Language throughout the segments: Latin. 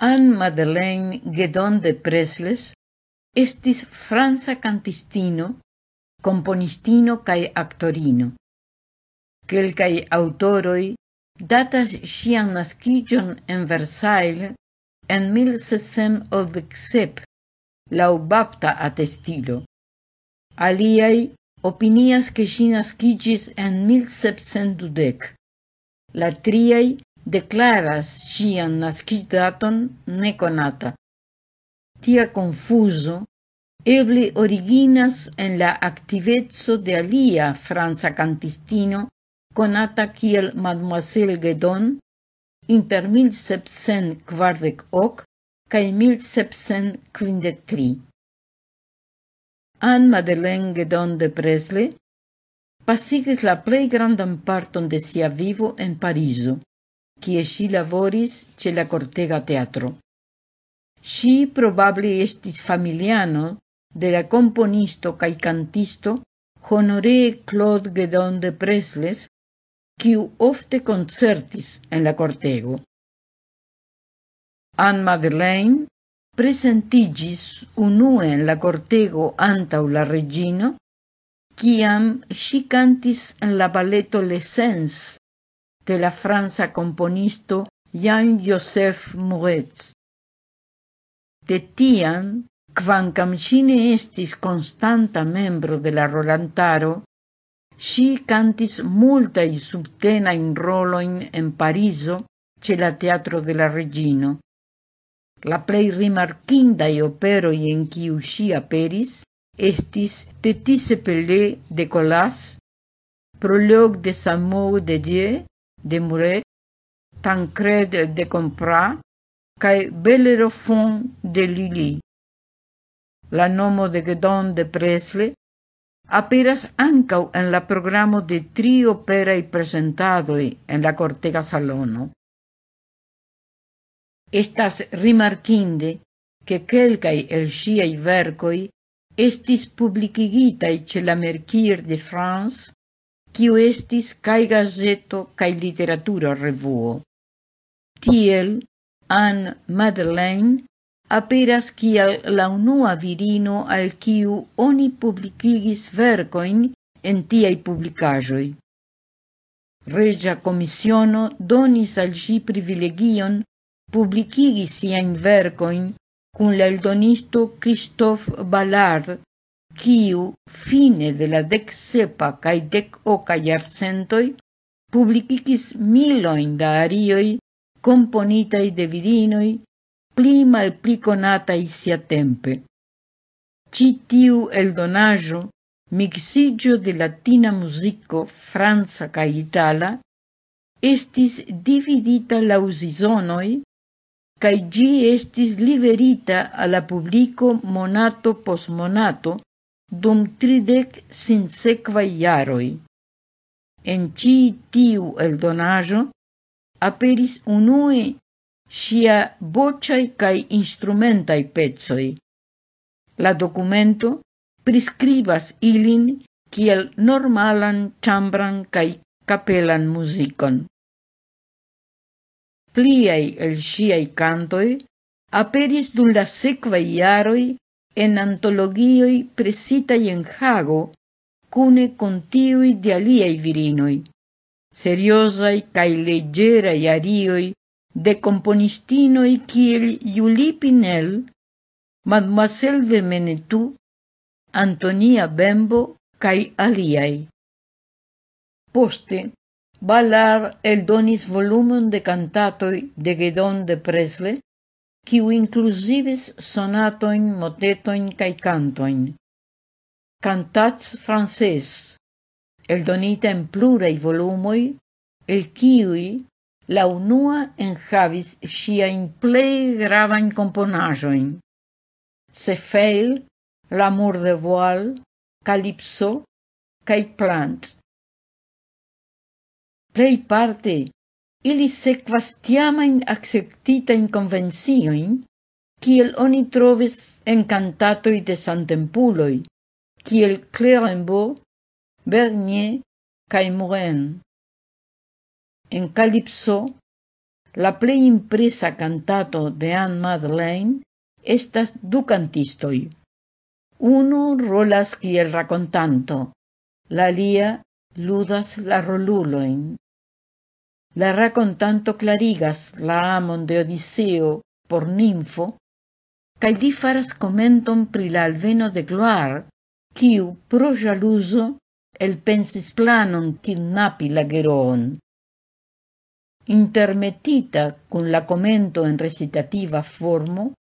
Anne Madeleine Gedon de Presles estis franca cantistino, componistino cae actorino. Quelcae autoroi datas sian nascigion en Versailles en 1787, lau bapta atestilo. Aliai opinias que si nascigis en 1712. La triai declaras sian nascidaton nekonata. Tia confuso eble originas en la activezzo de alia franza cantistino conata kiel Mademoiselle Gedon inter 1748 cae 1753. Anne Madeleine Gedon de Presley pasigis la plei grandan parton de sia vivo en Parizo kie si lavoris ce la Cortega Teatro. Si probable estis familiano de la componisto cae cantisto Honoré Claude Guedon de Presles, quiu ofte concertis en la cortego. Anne Madeleine presentigis unue en la cortego antau la regino, ciam si cantis en la balleto Lessens de la franza componisto Jean-Joseph Moretz. De tiam, quancam cine estis constanta membro de la Rolantaro, si cantis multai subtenain roloin en Pariso ce la Teatro de la Regino. La plei rimarquindai operoi en quiu si aperis estis Teti Pelé de Colas, Prologue de Samo de Dieu de Muret, Tancred de Compra, cae Bellerophon de Lili. La nomo de Gedon de Presle aperas ancau en la programo de tri operai presentadoi en la cortega salono. Estas rimarquinde que quelcai el sciai vercoi estis publicigitai ce la Mercure de France kiu estis kaj gazeto kai literatura revuo. Tiel, Anne Madeleine aperas kiel la unua virino al kiu oni publikigis verkojn en tiaj publikaĵoj. Regia komisiono donis al ŝi privilegion publikigi siajn verkojn kun la eldonisto Christophe Ballard quiu fine de la dec sepa cae dec oca iarcentoi publicicis miloin da arioi componitai de virinoi pli mal pli conatai sia tempe. Citiu el donajo, mixigio de latina musico franza ca itala estis dividita la usisonoi cae gi estis liberita alla publico monato pos monato dum tridek sinsekvaj iaroi. En ĉi tiu eldonaĵo aperis unue sia bociai cae instrumentai pezoi. La documento prescribas ilin kiel normalan chambran cae capelan musicon. Pliai el siai cantoi aperis dum la sequai iaroi en antologioi en Hago, cune contiui de aliei virinoi, seriosai cae leggerai arioi de componistinoi kiel Juli Pinel, Mademoiselle de Menetou, Antonia Bembo cae aliai. Poste, Ballard el donis volumon de cantatoi de Gedon de Presle, quiu inclusivis sonatoin, motetoin cae cantoin. Cantats frances, eldonita en plurei volumoi, el quiui la unua en javis sia in plei gravain componajoin. Cefail, L'amour de voile, Calypso, cae Plant. Plei parte ili sequas tiamain acceptitain convencioin, kiel oni trovis en cantatoi de santempuloi, kiel Clérambault, Bernier, cae. En Calypso, La plei impresa cantato de Anne Madeleine estas du cantistoi. Uno rolas kiel racontanto, la lia ludas la roluloin. La racontanto clarigas la amon de Odiseo por ninfo, cae li faras comenton pri la alveno de Gloire, quiu pro jaluso el pensis planon kidnapi la geroon intermetita cun la commento en recitativa formo,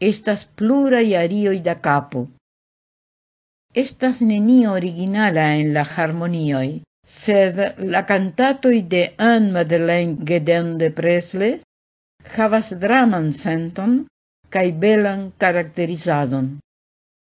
estas plura arioi da capo. Estas nenio originala en la harmonioi, sed la cantatoi de Anne Madeleine Gedeon de Presley havas draman senton cae belan caracterizadon.